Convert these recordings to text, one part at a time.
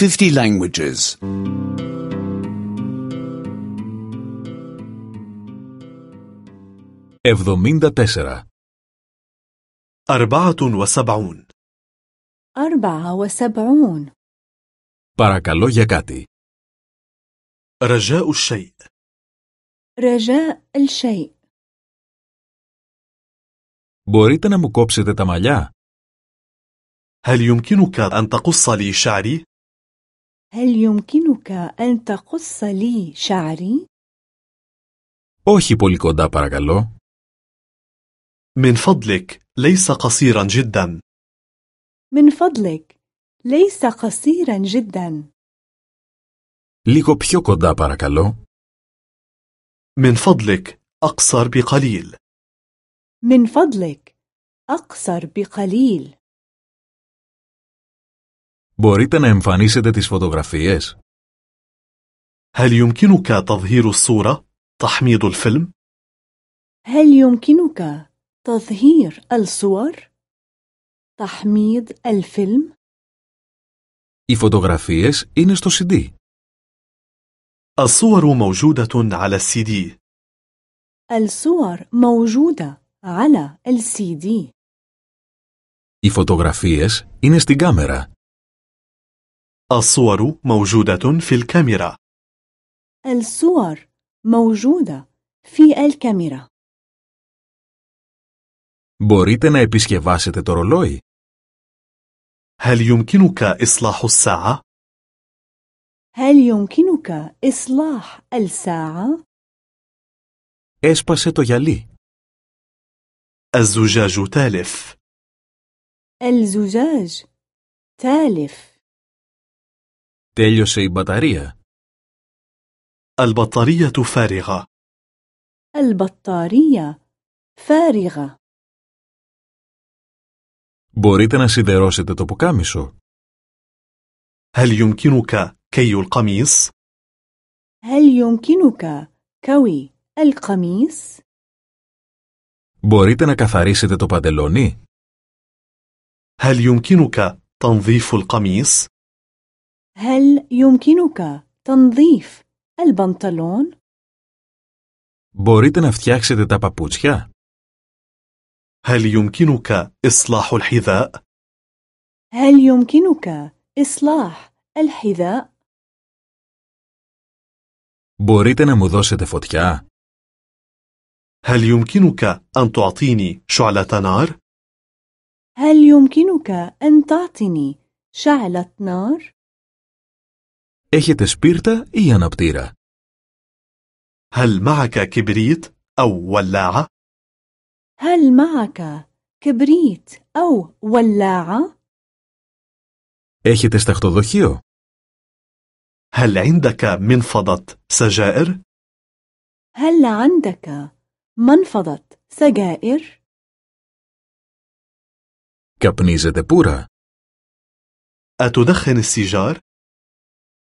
50 languages. 74. أربعة وسبعون أربعة وسبعون Παρακαλώ για κάτι. رجاء الشيء رجاء الشيء Μπορείτε να μου κόψετε τα μαλλιά? هل يمكنك أن تقص لي شعري؟ هل يمكنك أن تقص لي شعري؟ Όχι πολύ κοντά παρακαλώ. من فضلك ليس قصيرا جدا من فضلك ليس قصيرا جدا Λίγο πιο κοντά παρακαλώ. من فضلك أقصر بقليل من فضلك أقصر بقليل Μπορείτε να εμφανίσετε τις φωτογραφίες? هل يمكنك تظهير الصورة؟ تحميض الفيلم؟ هل يمكنك تظهير الصور؟ تحميض الفيلم؟ Οι φωτογραφίες είναι στο CD. الصور موجودة على السي دي الصور موجودة على السي دي Οι φωτογραφίες είναι στην κάμερα. الصور موجودة في الكاميرا الصور موجودة في الكاميرا Μπορείτε να επισκευάσετε το ρολόι? هل يمكنك إصلاح الساعة؟ هل يمكنك إصلاح الساعة؟ Έσπασε το γυαλί. الزجاج تالف الزجاج تالف Τέλειωσε η μπαταρία. البطارية فارغة البطارية فارغة Μπορείτε να σιδερώσετε το πουκάμισο. هل يمكنك كي القميص؟ هل يمكنك كوي القميص؟ Μπορείτε να καθαρίσετε το παντελόνι. هل يمكنك تنظيف القميص؟ هل يمكنك تنظيف البنطلون؟ Μπορείτε να φτιάξετε τα παπούτσια. هل يمكنك إصلاح الحذاء؟ هل يمكنك إصلاح الحذاء؟ Μπορείτε να μου δώσετε φωτιά. هل يمكنك أن تعطيني شعلة نار؟ هل يمكنك أن تعطني شعلة نار؟ Έχετε σπίρτα ή αναπτήρα. هل معك كبريت أو ولاعة؟ هل معك كبريت أو ولاعة؟ Έχετε σταχτοδοχείο. هل عندك منفضة سجائر؟ هل عندك منفضة سجائر؟ Καπνίζετε πουρα. أتدخن السيجار؟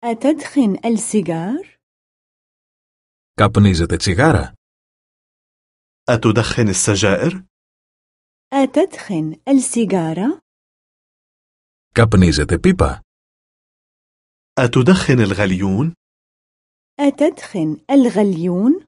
أتدخن السيجار؟ Καπνίζετε τσιγάρα. أتدخن السجائر؟ أتدخن السيجارة؟ Καπνίζετε πίπα. أتدخن الغليون؟ أتدخن الغليون؟